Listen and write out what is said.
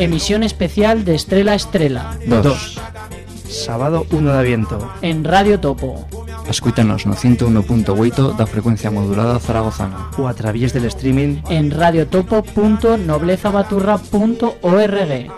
emisión especial de Estrella Estrella. 2. Sábado 1 de aviento. En Radio Topo. Escúchanos no da frecuencia modulada zaragozana. O a través del streaming en radiotopo.noblezabaturra.org.